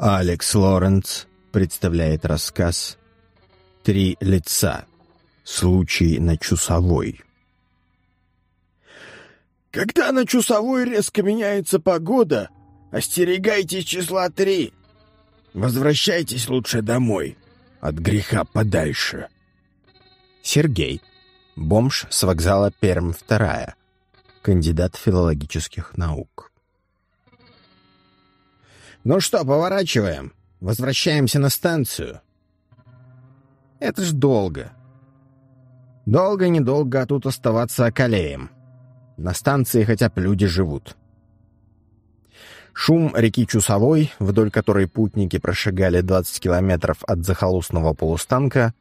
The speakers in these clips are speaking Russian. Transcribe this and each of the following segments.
Алекс Лоренц представляет рассказ «Три лица. Случай на Чусовой». Когда на Чусовой резко меняется погода, остерегайтесь числа три. Возвращайтесь лучше домой, от греха подальше. Сергей. Бомж с вокзала Перм-2. Кандидат филологических наук. «Ну что, поворачиваем. Возвращаемся на станцию». «Это ж долго. Долго-недолго, а тут оставаться околеем. На станции хотя бы люди живут». Шум реки Чусовой, вдоль которой путники прошагали 20 километров от захолустного полустанка,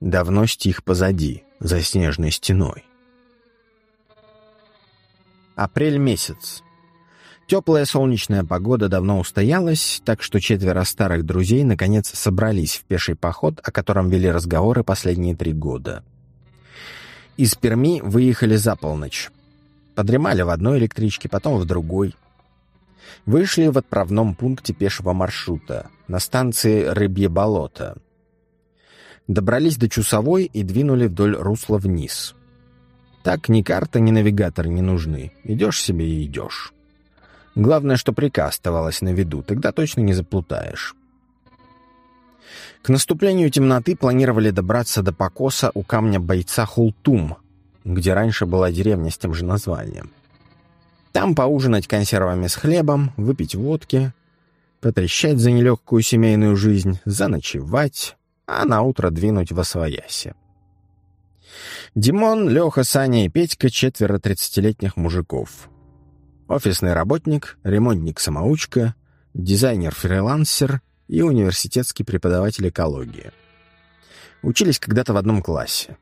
давно стих позади, за снежной стеной. Апрель месяц. Теплая солнечная погода давно устоялась, так что четверо старых друзей наконец собрались в пеший поход, о котором вели разговоры последние три года. Из Перми выехали за полночь. Подремали в одной электричке, потом в другой. Вышли в отправном пункте пешего маршрута, на станции Рыбье болото. Добрались до Чусовой и двинули вдоль русла вниз. Так ни карта, ни навигатор не нужны. Идешь себе и идешь. Главное, что прика оставалась на виду, тогда точно не заплутаешь. К наступлению темноты планировали добраться до покоса у камня бойца Хултум, где раньше была деревня с тем же названием. Там поужинать консервами с хлебом, выпить водки, потрещать за нелегкую семейную жизнь, заночевать, а на утро двинуть во свояси. Димон, Леха, Саня и Петька — четверо тридцатилетних мужиков. Офисный работник, ремонтник-самоучка, дизайнер-фрилансер и университетский преподаватель экологии. Учились когда-то в одном классе.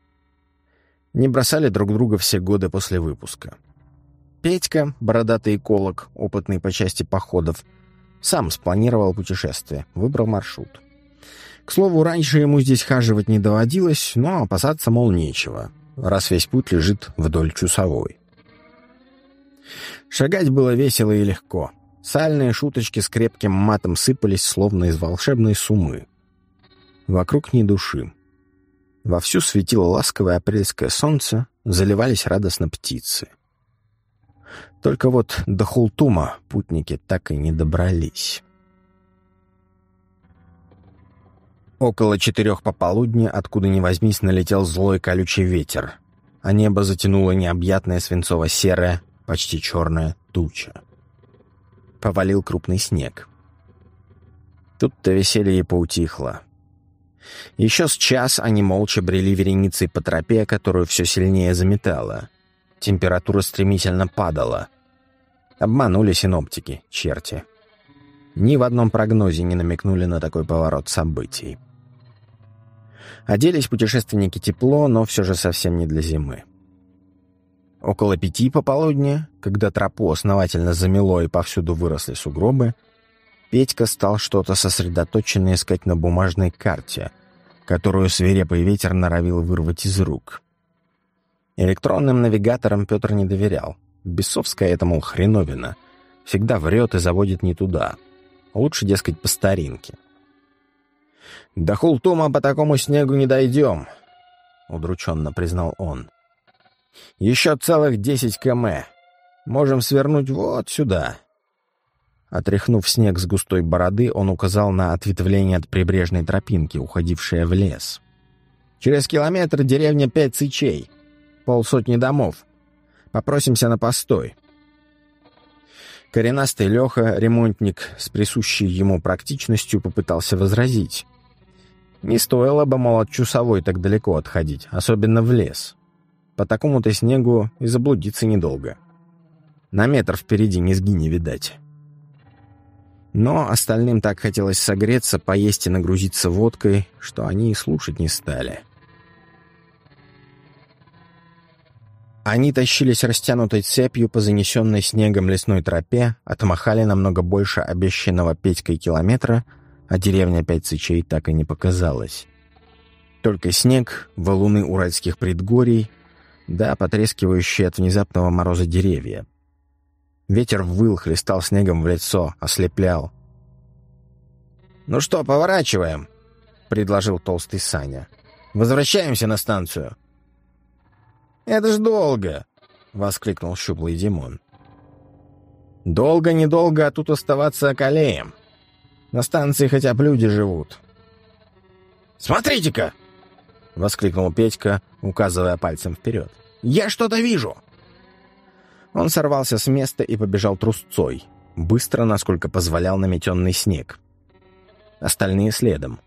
Не бросали друг друга все годы после выпуска. Петька, бородатый эколог, опытный по части походов, сам спланировал путешествие, выбрал маршрут. К слову, раньше ему здесь хаживать не доводилось, но опасаться, мол, нечего, раз весь путь лежит вдоль Чусовой. Шагать было весело и легко. Сальные шуточки с крепким матом сыпались, словно из волшебной сумы. Вокруг ни души. Вовсю светило ласковое апрельское солнце, заливались радостно птицы. Только вот до Хултума путники так и не добрались. Около четырех пополудни, откуда ни возьмись, налетел злой колючий ветер, а небо затянуло необъятное свинцово-серое, почти черная туча. Повалил крупный снег. Тут-то веселье поутихло. Еще с час они молча брели вереницей по тропе, которую все сильнее заметало. Температура стремительно падала. Обманули синоптики, черти. Ни в одном прогнозе не намекнули на такой поворот событий. Оделись путешественники тепло, но все же совсем не для зимы. Около пяти пополудни, когда тропу основательно замело и повсюду выросли сугробы, Петька стал что-то сосредоточенно искать на бумажной карте, которую свирепый ветер норовил вырвать из рук. Электронным навигаторам Петр не доверял. Бесовская это, мол, хреновина. Всегда врет и заводит не туда. Лучше, дескать, по старинке. «До Хултума по такому снегу не дойдем», — удрученно признал он. Еще целых десять км. Можем свернуть вот сюда». Отряхнув снег с густой бороды, он указал на ответвление от прибрежной тропинки, уходившее в лес. «Через километр деревня Пять Сычей. Полсотни домов. Попросимся на постой». Коренастый Леха, ремонтник, с присущей ему практичностью, попытался возразить. Не стоило бы, мол, от Чусовой так далеко отходить, особенно в лес. По такому-то снегу и заблудиться недолго. На метр впереди низги не видать. Но остальным так хотелось согреться, поесть и нагрузиться водкой, что они и слушать не стали. Они тащились растянутой цепью по занесенной снегом лесной тропе, отмахали намного больше обещанного Петькой километра, а деревня Пять Сычей так и не показалась. Только снег, валуны уральских предгорий — да потрескивающие от внезапного мороза деревья. Ветер выл, хлестал снегом в лицо, ослеплял. «Ну что, поворачиваем?» — предложил толстый Саня. «Возвращаемся на станцию». «Это ж долго!» — воскликнул щуплый Димон. «Долго-недолго, а тут оставаться околеем. На станции хотя бы люди живут». «Смотрите-ка!» — воскликнул Петька, указывая пальцем вперед. «Я что-то вижу!» Он сорвался с места и побежал трусцой, быстро, насколько позволял наметенный снег. Остальные следом.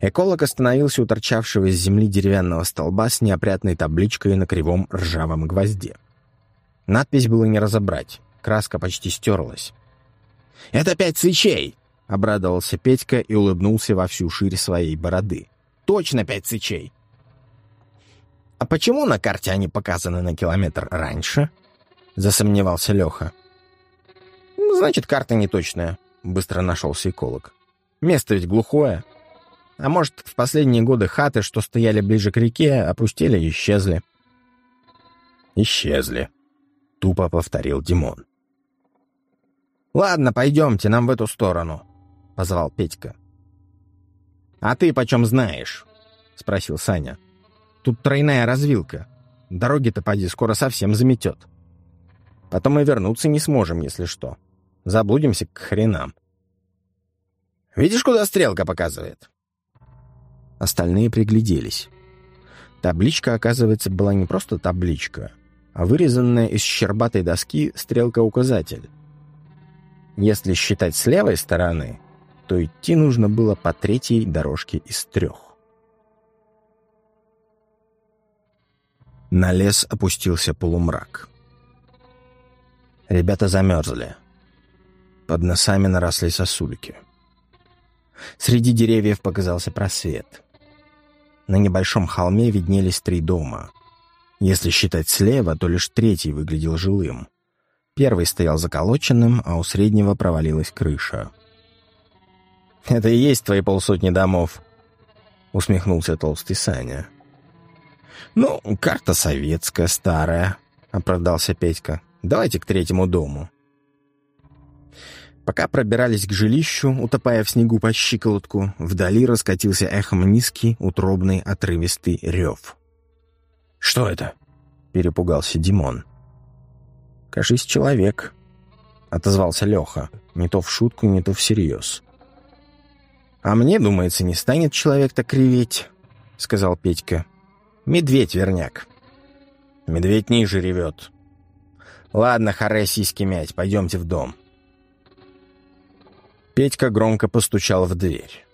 Эколог остановился у торчавшего из земли деревянного столба с неопрятной табличкой на кривом ржавом гвозде. Надпись было не разобрать, краска почти стерлась. «Это пять свечей!» — обрадовался Петька и улыбнулся во всю ширь своей бороды. «Точно пять свечей!» «А почему на карте они показаны на километр раньше?» — засомневался Леха. «Значит, карта неточная», — быстро нашелся эколог. «Место ведь глухое. А может, в последние годы хаты, что стояли ближе к реке, опустили и исчезли». «Исчезли», — тупо повторил Димон. «Ладно, пойдемте, нам в эту сторону», — позвал Петька. «А ты почем знаешь?» — спросил Саня. «Тут тройная развилка. Дороги-то, поди, скоро совсем заметет. Потом мы вернуться не сможем, если что. Заблудимся к хренам». «Видишь, куда стрелка показывает?» Остальные пригляделись. Табличка, оказывается, была не просто табличка, а вырезанная из щербатой доски стрелка-указатель. Если считать с левой стороны, то идти нужно было по третьей дорожке из трех. На лес опустился полумрак. Ребята замерзли. Под носами наросли сосульки. Среди деревьев показался просвет. На небольшом холме виднелись три дома. Если считать слева, то лишь третий выглядел жилым. Первый стоял заколоченным, а у среднего провалилась крыша. «Это и есть твои полсотни домов», — усмехнулся толстый Саня. «Ну, карта советская, старая», — оправдался Петька. «Давайте к третьему дому». Пока пробирались к жилищу, утопая в снегу по щиколотку, вдали раскатился эхом низкий, утробный, отрывистый рев. «Что это?» — перепугался Димон. «Кажись, человек», — отозвался Леха, не то в шутку, не то всерьез. «А мне, думается, не станет человек так криветь», — сказал Петька. «Медведь, верняк». «Медведь ниже ревет». «Ладно, харе сиськи мять, пойдемте в дом». Петька громко постучал в дверь.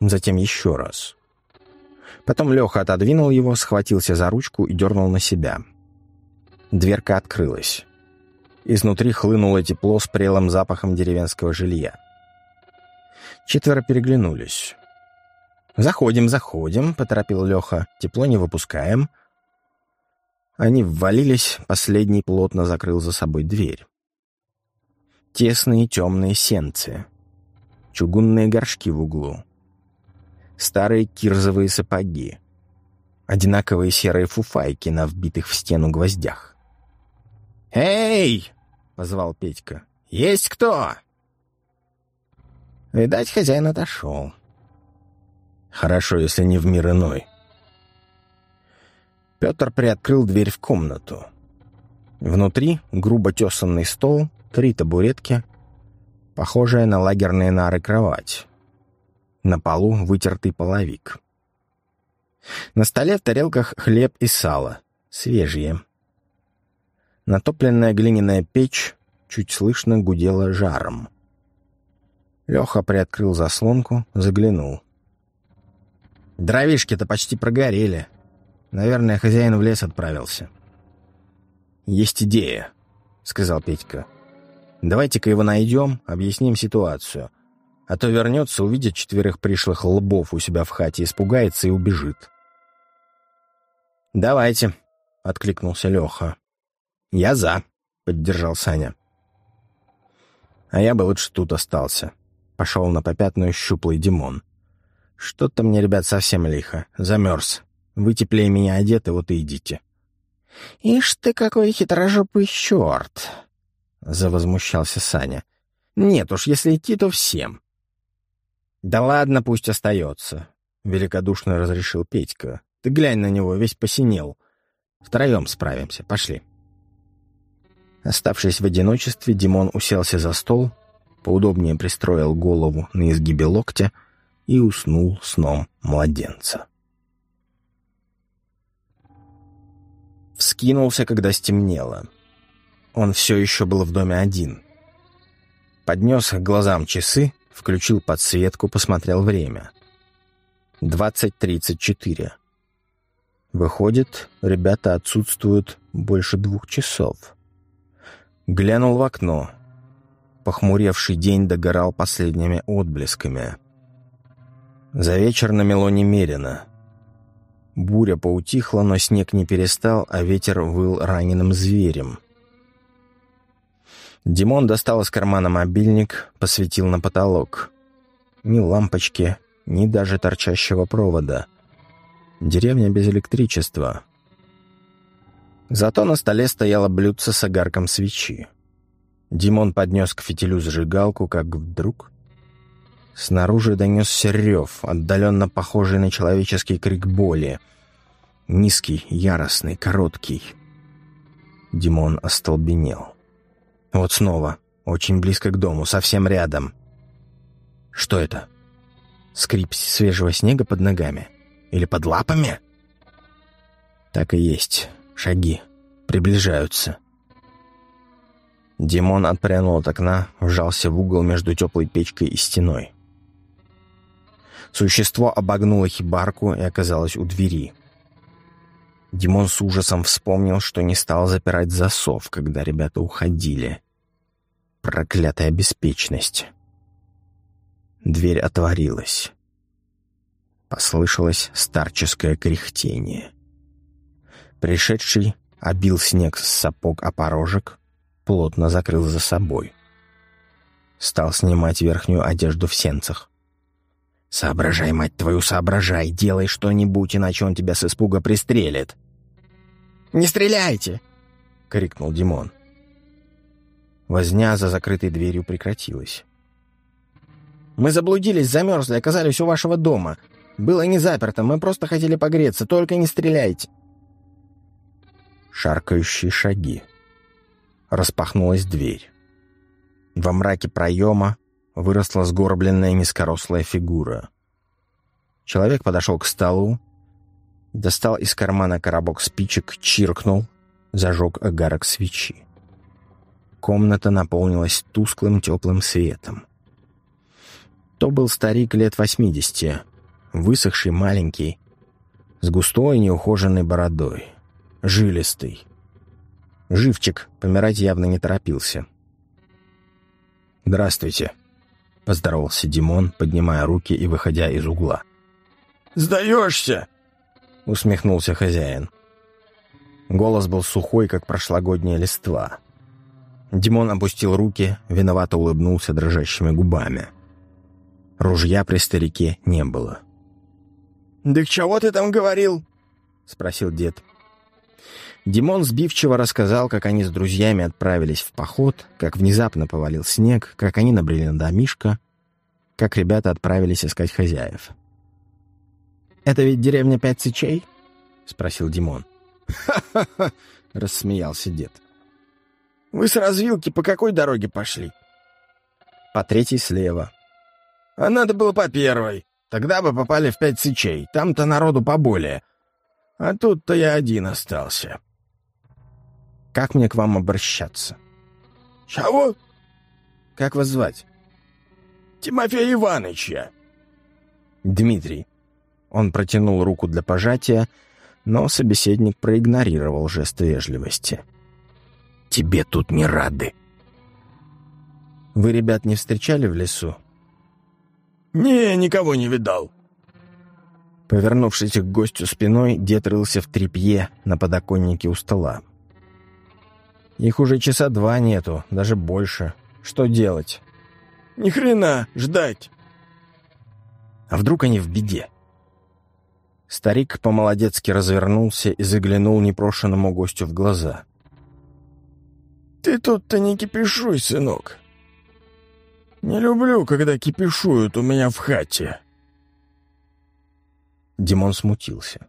Затем еще раз. Потом Леха отодвинул его, схватился за ручку и дернул на себя. Дверка открылась. Изнутри хлынуло тепло с прелым запахом деревенского жилья. Четверо переглянулись. «Заходим, заходим», — поторопил Леха. «Тепло не выпускаем». Они ввалились, последний плотно закрыл за собой дверь. Тесные темные сенцы. Чугунные горшки в углу. Старые кирзовые сапоги. Одинаковые серые фуфайки на вбитых в стену гвоздях. «Эй!» — позвал Петька. «Есть кто?» Видать, хозяин отошел. Хорошо, если не в мир иной. Петр приоткрыл дверь в комнату. Внутри грубо тесанный стол, три табуретки, похожая на лагерные нары кровать. На полу вытертый половик. На столе в тарелках хлеб и сало, свежие. Натопленная глиняная печь чуть слышно гудела жаром. Леха приоткрыл заслонку, заглянул. Дровишки-то почти прогорели. Наверное, хозяин в лес отправился. «Есть идея», — сказал Петька. «Давайте-ка его найдем, объясним ситуацию. А то вернется, увидит четверых пришлых лбов у себя в хате, испугается и убежит». «Давайте», — откликнулся Леха. «Я за», — поддержал Саня. «А я бы лучше тут остался», — пошел на попятную щуплый Димон. «Что-то мне, ребят, совсем лихо. Замерз. Вы теплее меня одеты, вот и идите». «Ишь ты какой хитрожопый черт!» — завозмущался Саня. «Нет уж, если идти, то всем». «Да ладно, пусть остается», — великодушно разрешил Петька. «Ты глянь на него, весь посинел. Втроем справимся, пошли». Оставшись в одиночестве, Димон уселся за стол, поудобнее пристроил голову на изгибе локтя и уснул сном младенца. Вскинулся, когда стемнело. Он все еще был в доме один. Поднес к глазам часы, включил подсветку, посмотрел время. Двадцать тридцать четыре. Выходит, ребята отсутствуют больше двух часов. Глянул в окно. Похмуревший день догорал последними отблесками. За вечер намело немерено. Буря поутихла, но снег не перестал, а ветер выл раненым зверем. Димон достал из кармана мобильник, посветил на потолок. Ни лампочки, ни даже торчащего провода. Деревня без электричества. Зато на столе стояло блюдце с огарком свечи. Димон поднес к фитилю зажигалку, как вдруг... Снаружи донесся рев, отдаленно похожий на человеческий крик боли. Низкий, яростный, короткий. Димон остолбенел. Вот снова, очень близко к дому, совсем рядом. Что это? Скрип свежего снега под ногами? Или под лапами? Так и есть. Шаги. Приближаются. Димон отпрянул от окна, вжался в угол между теплой печкой и стеной. Существо обогнуло хибарку и оказалось у двери. Димон с ужасом вспомнил, что не стал запирать засов, когда ребята уходили. Проклятая беспечность. Дверь отворилась. Послышалось старческое кряхтение. Пришедший обил снег с сапог о порожек, плотно закрыл за собой. Стал снимать верхнюю одежду в сенцах. «Соображай, мать твою, соображай! Делай что-нибудь, иначе он тебя с испуга пристрелит!» «Не стреляйте!» — крикнул Димон. Возня за закрытой дверью прекратилась. «Мы заблудились, замерзли, оказались у вашего дома. Было не заперто, мы просто хотели погреться, только не стреляйте!» Шаркающие шаги. Распахнулась дверь. Во мраке проема выросла сгорбленная низкорослая фигура. Человек подошел к столу, достал из кармана коробок спичек, чиркнул, зажег огарок свечи. Комната наполнилась тусклым теплым светом. То был старик лет восьмидесяти, высохший, маленький, с густой неухоженной бородой, жилистый. Живчик помирать явно не торопился. «Здравствуйте», — поздоровался Димон, поднимая руки и выходя из угла. «Сдаешься?» — усмехнулся хозяин. Голос был сухой, как прошлогодняя листва. Димон опустил руки, виновато улыбнулся дрожащими губами. Ружья при старике не было. «Да к чего ты там говорил?» — спросил дед. Димон сбивчиво рассказал, как они с друзьями отправились в поход, как внезапно повалил снег, как они набрели на домишко, как ребята отправились искать хозяев. «Это ведь деревня Пять Сычей?» — спросил Димон. «Ха-ха-ха!» — рассмеялся дед. Вы с развилки по какой дороге пошли? По третьей слева. А надо было по первой. Тогда бы попали в пять сычей. Там-то народу поболее. А тут-то я один остался. Как мне к вам обращаться? Чего? Как вас звать? Тимофей Иванович я. Дмитрий. Он протянул руку для пожатия, но собеседник проигнорировал жест вежливости. — тебе тут не рады. Вы, ребят, не встречали в лесу? Не, никого не видал. Повернувшись к гостю спиной, дед рылся в тряпье на подоконнике у стола. Их уже часа два нету, даже больше. Что делать? Ни хрена, ждать. А вдруг они в беде? Старик по-молодецки развернулся и заглянул непрошенному гостю в глаза — ты тут-то не кипишуй, сынок. Не люблю, когда кипишуют у меня в хате». Димон смутился.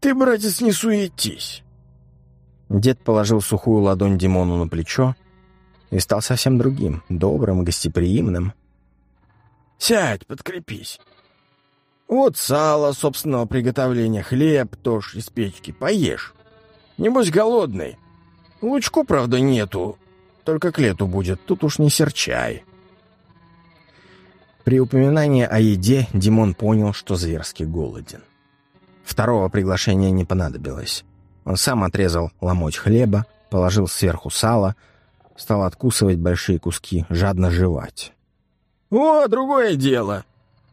«Ты, братец, не суетись». Дед положил сухую ладонь Димону на плечо и стал совсем другим, добрым, гостеприимным. «Сядь, подкрепись. Вот сало собственного приготовления, хлеб тоже из печки, поешь. Небось голодный. Лучку, правда, нету, только к лету будет, тут уж не серчай». При упоминании о еде Димон понял, что зверски голоден. Второго приглашения не понадобилось. Он сам отрезал ломоть хлеба, положил сверху сало, стал откусывать большие куски, жадно жевать. «О, другое дело!»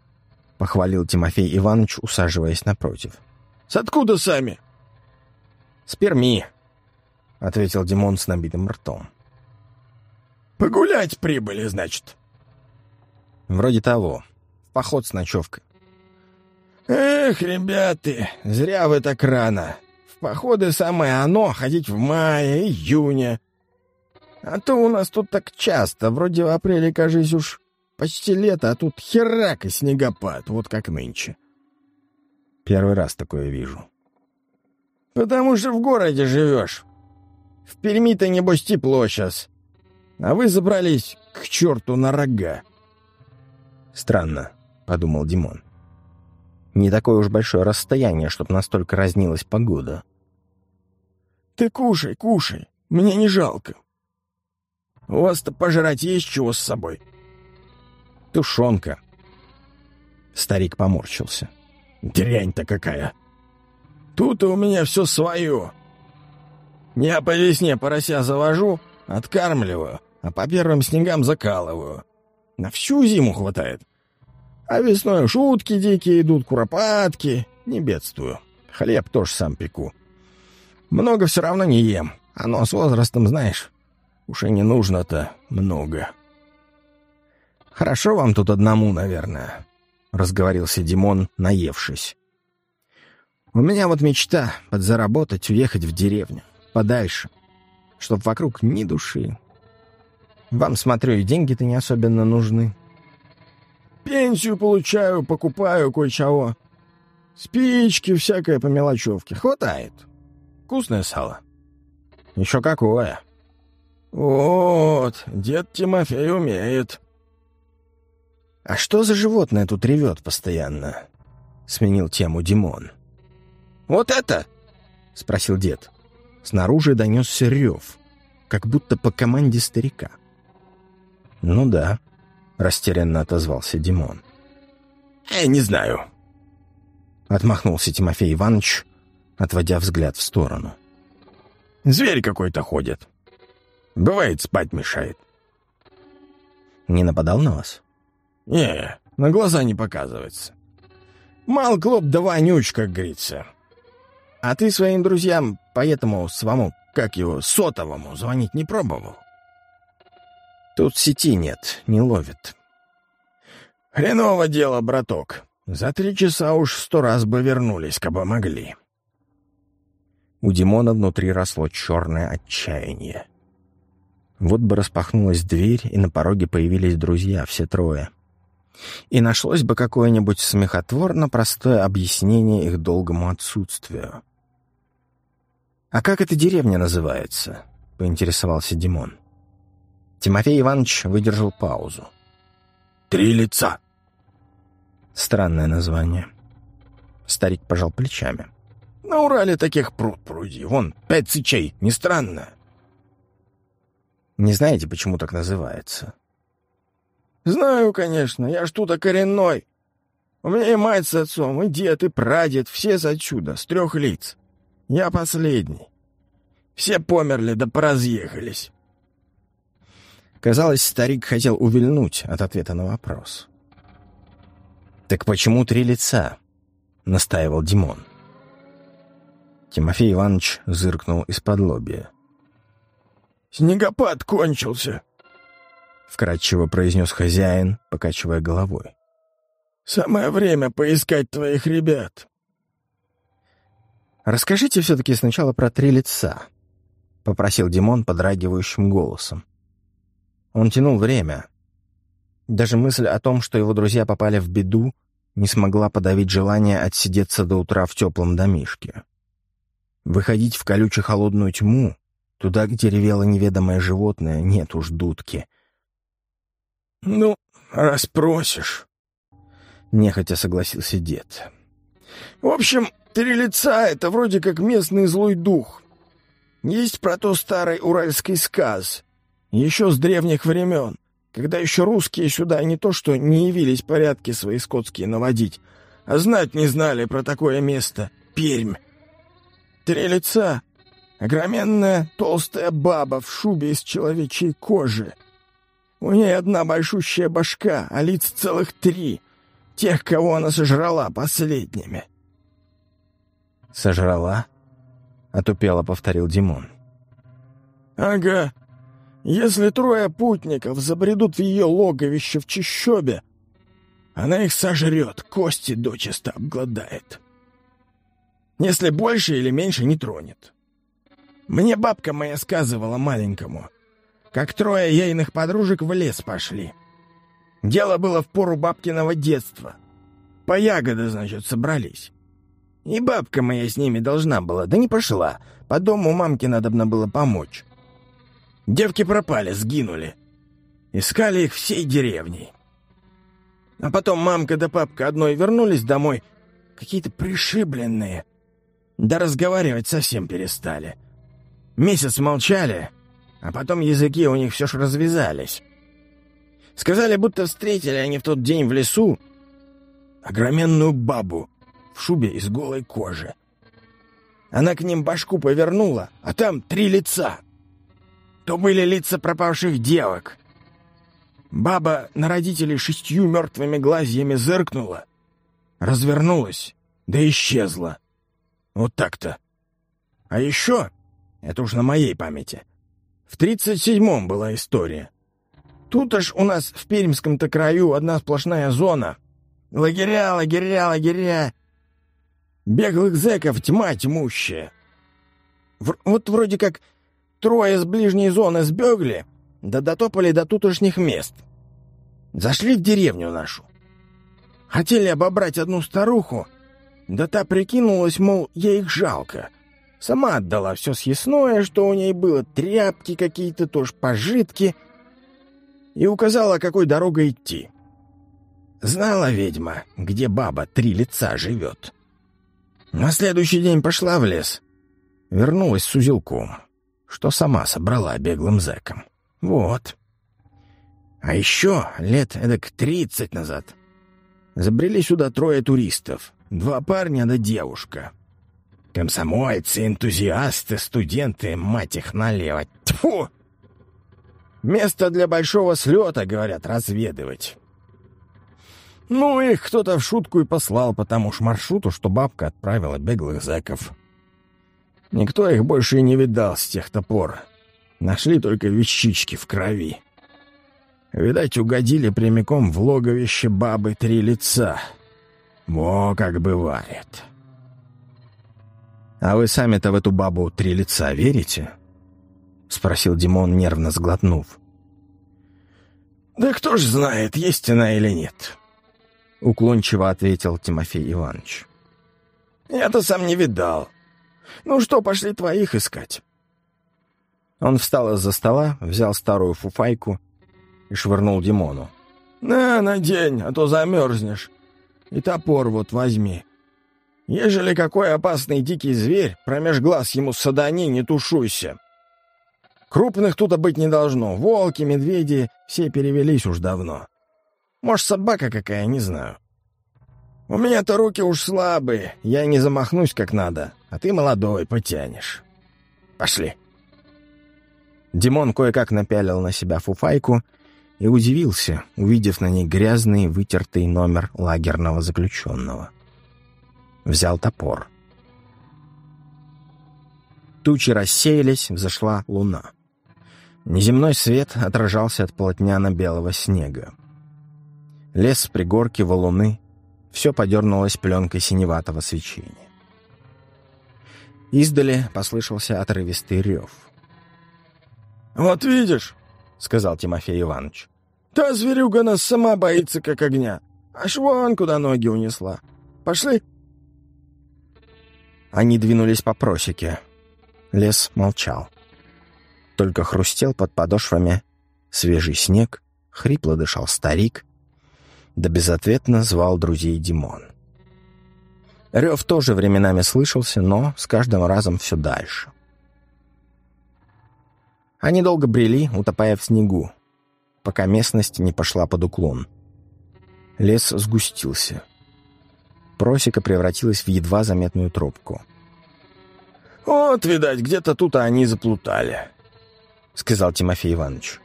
— похвалил Тимофей Иванович, усаживаясь напротив. «С откуда сами?» «С Перми», — ответил Димон с набитым ртом. «Погулять прибыли, значит?» «Вроде того. В поход с ночевкой». «Эх, ребята, зря вы так рано. Походы самое оно ходить в мае, июне. А то у нас тут так часто, вроде в апреле, кажется, уж почти лето, а тут херак и снегопад, вот как нынче». «Первый раз такое вижу». «Потому что в городе живешь. В Перми-то, небось, тепло сейчас. А вы забрались к черту на рога». «Странно», — подумал Димон. «Не такое уж большое расстояние, чтобы настолько разнилась погода». «Ты кушай, кушай, мне не жалко. У вас-то пожрать есть чего с собой?» «Тушенка». Старик поморщился. «Дрянь-то какая! Тут у меня все свое. Я по весне порося завожу, откармливаю, а по первым снегам закалываю. На всю зиму хватает. А весной шутки дикие идут, куропатки. Не бедствую. Хлеб тоже сам пеку. Много все равно не ем. Оно с возрастом, знаешь, уж и не нужно-то много. «Хорошо вам тут одному, наверное», — разговорился Димон, наевшись. «У меня вот мечта — подзаработать, уехать в деревню, подальше, чтоб вокруг ни души, вам, смотрю, и деньги-то не особенно нужны. Пенсию получаю, покупаю кое-чего. Спички, всякое по мелочевке. Хватает. Вкусное сало. Еще какое. Вот, дед Тимофей умеет. А что за животное тут ревет постоянно? Сменил тему Димон. Вот это? Спросил дед. Снаружи донесся рев, как будто по команде старика. — «Ну да», — растерянно отозвался Димон. «Я «Э, не знаю», — отмахнулся Тимофей Иванович, отводя взгляд в сторону. «Зверь какой-то ходит. Бывает, спать мешает». «Не нападал на вас?» «Не, на глаза не показывается. Мал клоп да вонюч, как говорится. А ты своим друзьям по этому своему, как его, сотовому звонить не пробовал?» Тут сети нет, не ловит. Хреново дело, браток. За три часа уж сто раз бы вернулись, кабы могли. У Димона внутри росло черное отчаяние. Вот бы распахнулась дверь, и на пороге появились друзья, все трое. И нашлось бы какое-нибудь смехотворно простое объяснение их долгому отсутствию. «А как эта деревня называется?» — поинтересовался Димон. — Тимофей Иванович выдержал паузу. «Три лица». Странное название. Старик пожал плечами. «На Урале таких пруд пруди. Вон, пять сычей. Не странно?» «Не знаете, почему так называется?» «Знаю, конечно. Я ж тут коренной. У меня и мать с отцом, и дед, и прадед. Все с отсюда, с трех лиц. Я последний. Все померли да поразъехались. Казалось, старик хотел увильнуть от ответа на вопрос. «Так почему три лица?» — настаивал Димон. Тимофей Иванович зыркнул из-под лобья. «Снегопад кончился», — вкратчиво произнес хозяин, покачивая головой. «Самое время поискать твоих ребят». «Расскажите все-таки сначала про три лица», — попросил Димон подрагивающим голосом. Он тянул время. Даже мысль о том, что его друзья попали в беду, не смогла подавить желание отсидеться до утра в теплом домишке. Выходить в колючую холодную тьму, туда, где ревело неведомое животное, нет уж дудки. «Ну, раз просишь», — нехотя согласился дед. «В общем, три лица — это вроде как местный злой дух. Есть про то старый уральский сказ, еще с древних времен когда еще русские сюда не то что не явились порядки свои скотские наводить, а знать не знали про такое место — Пермь. Три лица, огроменная толстая баба в шубе из человечьей кожи. У ней одна большущая башка, а лиц целых три, тех, кого она сожрала последними. «Сожрала?» — отупело повторил Димон. «Ага», если трое путников забредут в ее логовище в чащобе, она их сожрет, кости дочисто обгладает. Если больше или меньше не тронет. Мне бабка моя сказывала маленькому, как трое ейных подружек в лес пошли. Дело было в пору бабкиного детства. По ягоды, значит, собрались. И бабка моя с ними должна была, да не пошла. По дому мамке надобно было помочь. Девки пропали, сгинули. Искали их всей деревней. А потом мамка да папка одной вернулись домой, какие-то пришибленные. Да разговаривать совсем перестали. Месяц молчали, а потом языки у них все ж развязались. Сказали, будто встретили они в тот день в лесу огроменную бабу в шубе из голой кожи. Она к ним башку повернула, а там три лица то были лица пропавших девок. Баба на родителей шестью мертвыми глазьями зыркнула, развернулась, да исчезла. Вот так-то. А еще, это уж на моей памяти, в тридцать седьмом была история. Тут аж у нас в Пермском-то краю одна сплошная зона. Лагеря, лагеря, лагеря. Беглых зэков тьма тьмущая. В, вот вроде как Трое с ближней зоны сбегли, да дотопали до тутошних мест. Зашли в деревню нашу. Хотели обобрать одну старуху, да та прикинулась, мол, ей их жалко. Сама отдала все съестное, что у ней было, тряпки какие-то, тоже пожитки, и указала, какой дорогой идти. Знала ведьма, где баба три лица живет. На следующий день пошла в лес, вернулась с узелком что сама собрала беглым зэком. Вот. А еще лет эдак тридцать назад забрели сюда трое туристов. Два парня да девушка. Комсомольцы, энтузиасты, студенты, мать их налево. Тьфу! Место для большого слета, говорят, разведывать. Ну, их кто-то в шутку и послал по тому ж маршруту, что бабка отправила беглых зэков. Никто их больше и не видал с тех топор. Нашли только вещички в крови. Видать, угодили прямиком в логовище бабы три лица. Во как бывает. «А вы сами-то в эту бабу три лица верите?» — спросил Димон, нервно сглотнув. «Да кто ж знает, есть она или нет?» — уклончиво ответил Тимофей Иванович. «Я-то сам не видал. Ну что, пошли твоих искать. Он встал из-за стола, взял старую фуфайку и швырнул Димону. «На, надень, а то замерзнешь. И топор вот возьми. Ежели какой опасный дикий зверь, промеж глаз ему садани, не тушуйся. Крупных тут быть не должно. Волки, медведи, все перевелись уж давно. Может, собака какая, не знаю. У меня-то руки уж слабые, я не замахнусь как надо, а ты молодой, потянешь. Пошли. Димон кое-как напялил на себя фуфайку и удивился, увидев на ней грязный, вытертый номер лагерного заключенного. Взял топор. Тучи рассеялись, взошла луна. Неземной свет отражался от полотняно-белого снега. Лес пригорки, валуны, все подернулось пленкой синеватого свечения. Издали послышался отрывистый рев. «Вот видишь», — сказал Тимофей Иванович, — Та зверюга нас сама боится, как огня. Аж вон куда ноги унесла. Пошли!» Они двинулись по просеке. Лес молчал. Только хрустел под подошвами свежий снег, хрипло дышал старик, да безответно звал друзей Димон. Рев тоже временами слышался, но с каждым разом все дальше. Они долго брели, утопая в снегу, пока местность не пошла под уклон. Лес сгустился. Просека превратилась в едва заметную тропку. «Вот, видать, где-то тут они заплутали», — сказал Тимофей Иванович.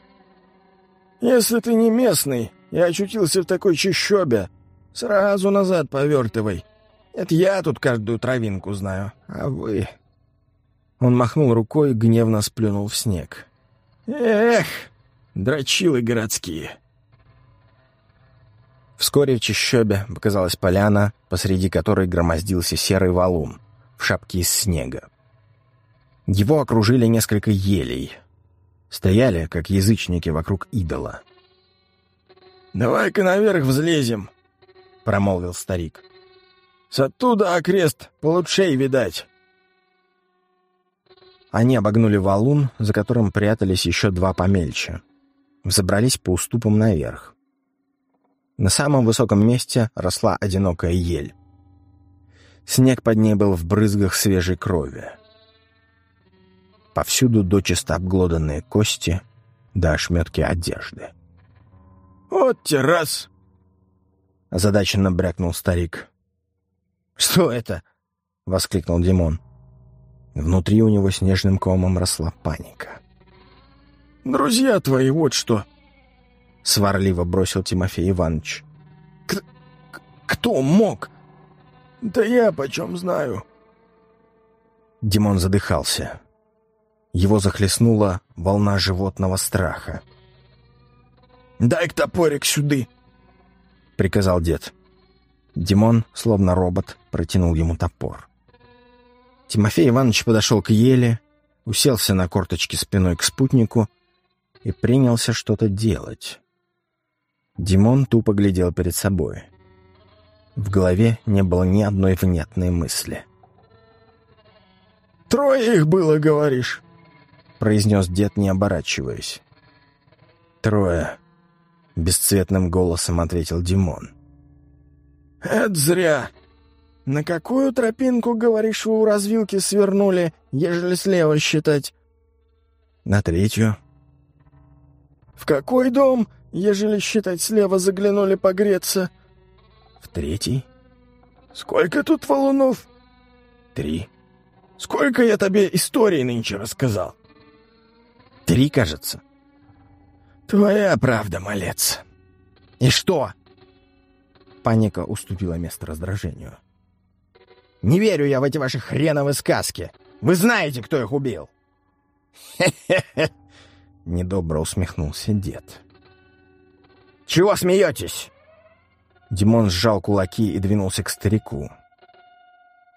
«Если ты не местный и очутился в такой чащобе, сразу назад повертывай. Это я тут каждую травинку знаю, а вы...» Он махнул рукой и гневно сплюнул в снег. «Эх, дрочилы городские!» Вскоре в чащобе показалась поляна, посреди которой громоздился серый валун в шапке из снега. Его окружили несколько елей. Стояли, как язычники, вокруг идола. «Давай-ка наверх взлезем», — промолвил старик. «С оттуда окрест получшей видать». Они обогнули валун, за которым прятались еще два помельче. Взобрались по уступам наверх. На самом высоком месте росла одинокая ель. Снег под ней был в брызгах свежей крови. Повсюду дочисто обглоданные кости да ошметки одежды. «Вот те раз!» — озадаченно брякнул старик. «Что это?» — воскликнул Димон. Внутри у него снежным комом росла паника. «Друзья твои, вот что!» — сварливо бросил Тимофей Иванович. К «Кто мог?» «Да я почем знаю». Димон задыхался. Его захлестнула волна животного страха. «Дай-ка топорик сюды!» — приказал дед. Димон, словно робот, протянул ему топор. Тимофей Иванович подошел к еле, уселся на корточки спиной к спутнику и принялся что-то делать. Димон тупо глядел перед собой. В голове не было ни одной внятной мысли. «Трое их было, говоришь?» — произнес дед, не оборачиваясь. «Трое», — бесцветным голосом ответил Димон. «Это зря. На какую тропинку, говоришь, вы у развилки свернули, ежели слева считать?» «На третью». «В какой дом?» ежели считать слева заглянули погреться. В третий. Сколько тут валунов? Три. Сколько я тебе историй нынче рассказал? Три, кажется. Твоя правда, малец. И что? Паника уступила место раздражению. Не верю я в эти ваши хреновые сказки. Вы знаете, кто их убил. Хе-хе-хе. Недобро усмехнулся дед. Чего смеетесь?» Димон сжал кулаки и двинулся к старику.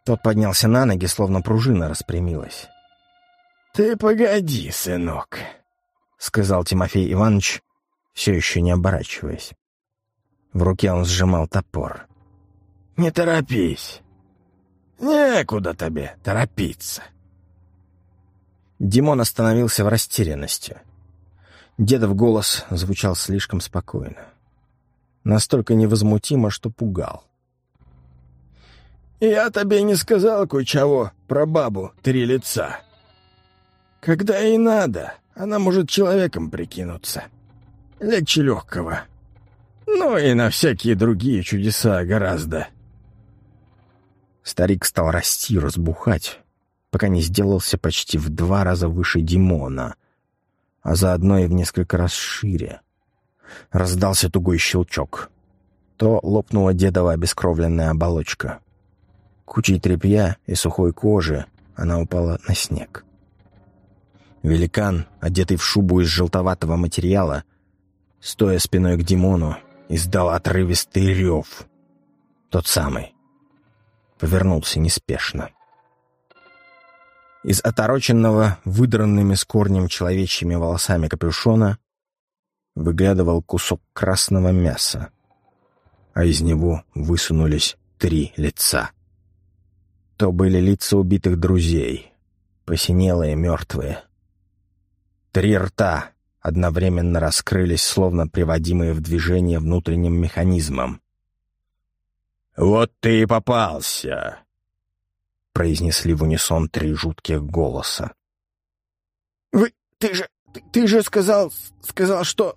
Тот поднялся на ноги, словно пружина распрямилась. «Ты погоди, сынок», — сказал Тимофей Иванович, все еще не оборачиваясь. В руке он сжимал топор. «Не торопись. Некуда тебе торопиться». Димон остановился в растерянности. Дедов голос звучал слишком спокойно. Настолько невозмутимо, что пугал. «Я тебе не сказал кое-чего про бабу три лица. Когда ей надо, она может человеком прикинуться. Легче легкого. Ну и на всякие другие чудеса гораздо». Старик стал расти, разбухать, пока не сделался почти в два раза выше Димона, а заодно и в несколько раз шире. Раздался тугой щелчок. То лопнула дедова обескровленная оболочка. Кучей тряпья и сухой кожи она упала на снег. Великан, одетый в шубу из желтоватого материала, стоя спиной к Димону, издал отрывистый рев. Тот самый. Повернулся неспешно. Из отороченного, выдранными с корнем человечьими волосами капюшона выглядывал кусок красного мяса, а из него высунулись три лица. То были лица убитых друзей, посинелые, мертвые. Три рта одновременно раскрылись, словно приводимые в движение внутренним механизмом. «Вот ты и попался!» — произнесли в унисон три жутких голоса. «Вы... ты же... ты, ты же сказал... сказал, что...»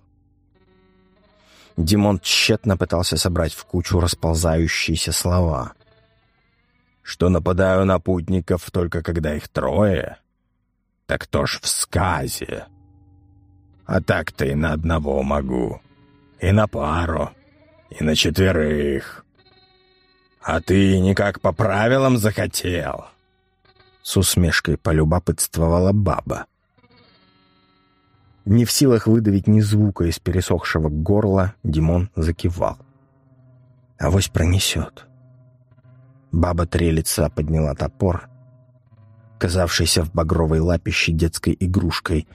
Димон тщетно пытался собрать в кучу расползающиеся слова. «Что нападаю на путников только когда их трое? Так то ж в сказе. А так-то и на одного могу, и на пару, и на четверых. А ты никак по правилам захотел?» С усмешкой полюбопытствовала баба. Не в силах выдавить ни звука из пересохшего горла, Димон закивал. «Авось пронесет». Баба три подняла топор, казавшийся в багровой лапище детской игрушкой,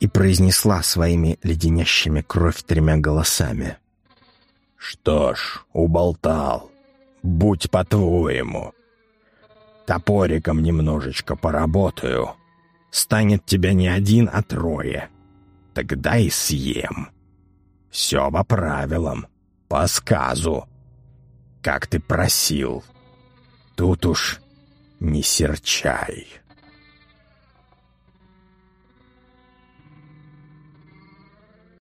и произнесла своими леденящими кровь тремя голосами. «Что ж, уболтал. Будь по-твоему. Топориком немножечко поработаю» станет тебя не один, а трое. Тогда и съем. Все по правилам, по сказу. Как ты просил. Тут уж не серчай».